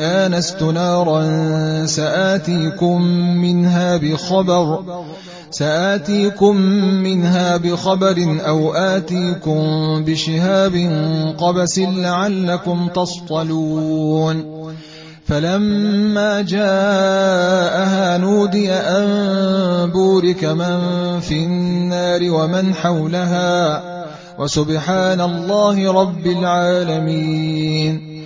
آنست نارا سآتيكم منها بخبر سآتيكم منها بخبر أو آتيكم بشهاب قبس لعلكم تصطلون. فلما جاءها نودي أن بورك من في النار ومن حولها وسبحان الله رب العالمين.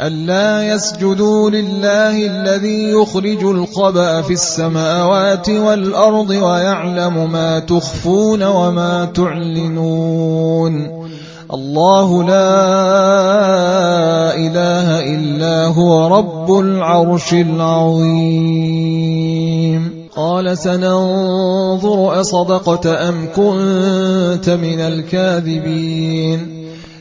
ألا يسجدوا لله الذي يخرج الخبأ في السماوات والأرض ويعلم ما تخفون وما تعلنون. الله لا إله إلا هو رب العرش العظيم. قال سننظر أصدقت أم كنت من الكاذبين.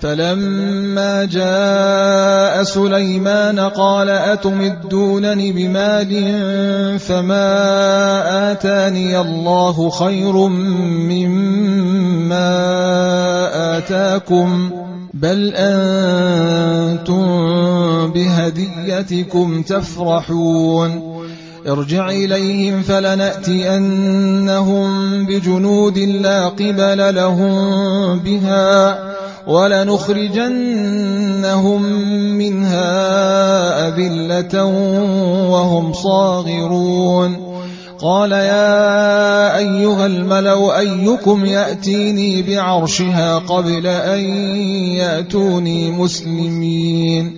فلما جاء سليمان قال أتمدونني بمال فما آتاني الله خير مما آتاكم بل أنتم بهديتكم تفرحون ارجع إليهم فلنأتينهم بجنود لا قبل لهم بها ولنخرجنهم منها أذلة وهم صاغرون. قال يا أيها الملو أيكم يأتيني بعرشها قبل أن يأتوني مسلمين.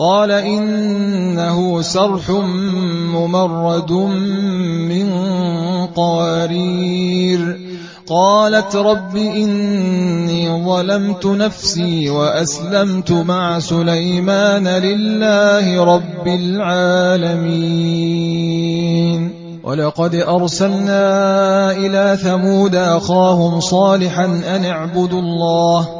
قال إنه سرح ممرد من قوارير. قالت رب إني ظلمت نفسي وأسلمت مع سليمان لله رب العالمين. ولقد أرسلنا إلى ثمود أخاهم صالحا أن اعبدوا الله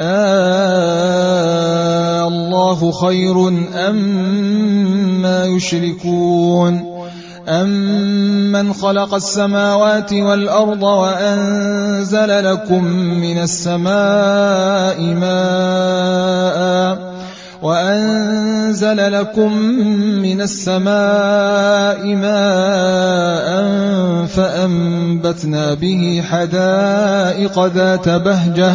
آه الله خير أم ما يشركون أمن خلق السماوات والأرض وأنزل لكم من السماء ماء وأنزل لكم من السماء ماء فأنبتنا به حدائق ذات بهجة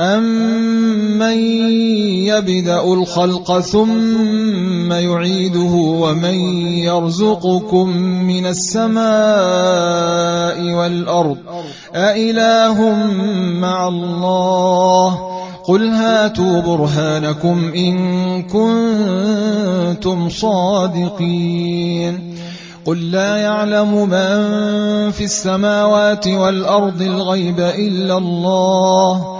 أَمَّن يَبْدَأُ الْخَلْقَ ثُمَّ يُعِيدُهُ وَمَن يَرْزُقُكُم مِّنَ السَّمَاءِ وَالْأَرْضِ أَإِلَٰهٌ مَّعَ اللَّهِ قُلْ هَاتُوا بُرْهَانَكُمْ إِن كُنتُمْ صَادِقِينَ قُل لَّا يَعْلَمُ مَن فِي السَّمَاوَاتِ وَالْأَرْضِ الْغَيْبَ إِلَّا اللَّهُ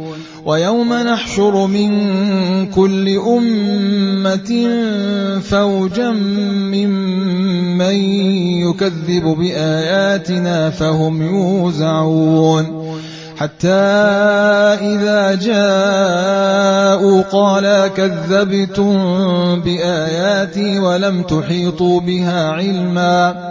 ويوم نحشر من كل أمة فوجا ممن يكذب بآياتنا فهم يوزعون. حتى إذا جاءوا قال كذبتم بآياتي ولم تحيطوا بها علما.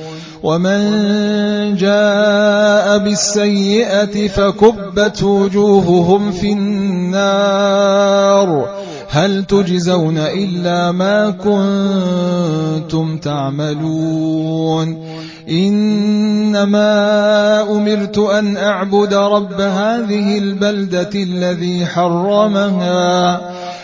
ومن جاء بالسيئة فكبت وجوههم في النار هل تجزون إلا ما كنتم تعملون إنما أمرت أن أعبد رب هذه البلدة الذي حرمها